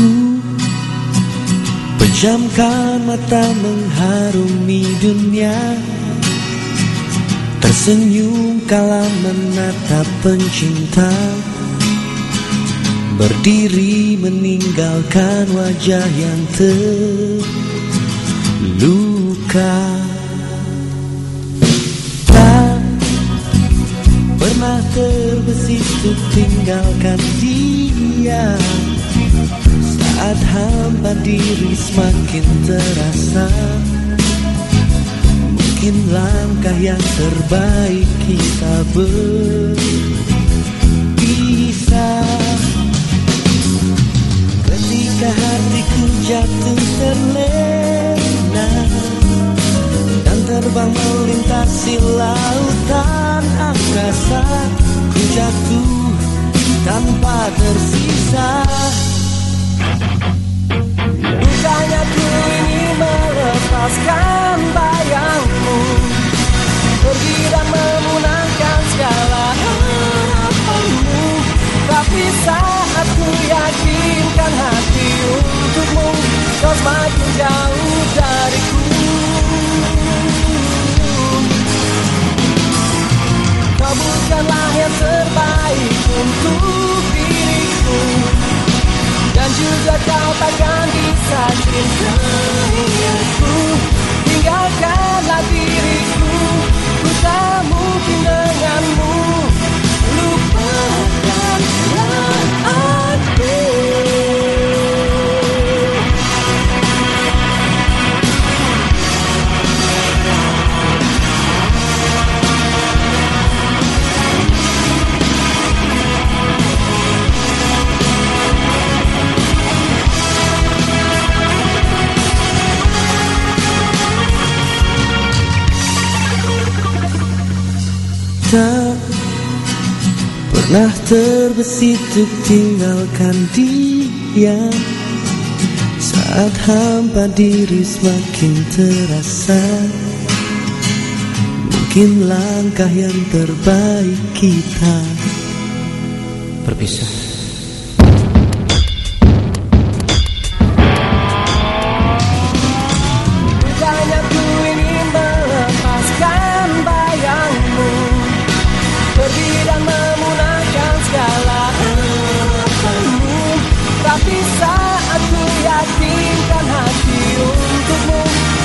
Ku pejamkan mata mengharumi dunia. Tersenyum kala menatap pencinta. Berdiri meninggalkan wajah yang terluka. Tak pernah terbesit tinggalkan dia Saat hampa diri semakin terasa Mungkin langkah yang terbaik kita berpisah. Ketika hatiku jatuh terlena Dan terbang melintasi lautan angkasa Ku jatuh tanpa tersisa Kau semakin pernah terbesit untuk tinggalkan dia. Saat hampa diri semakin terasa. Mungkin langkah yang terbaik kita. Berpisah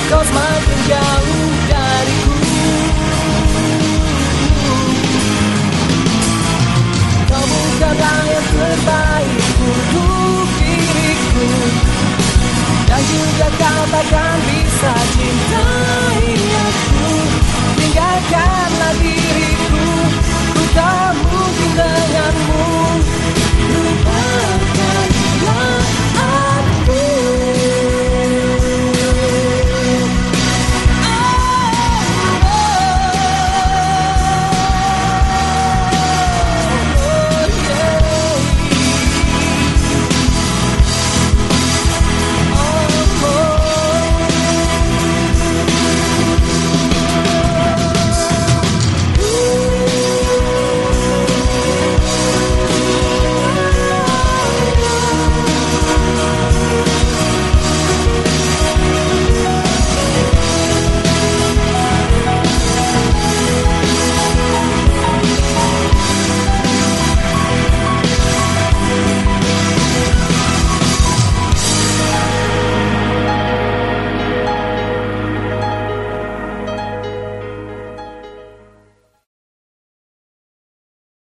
Kau semakin jauh dariku. Kau bukanlah yang terbaik untuk diriku. Dan juga kau takkan bisa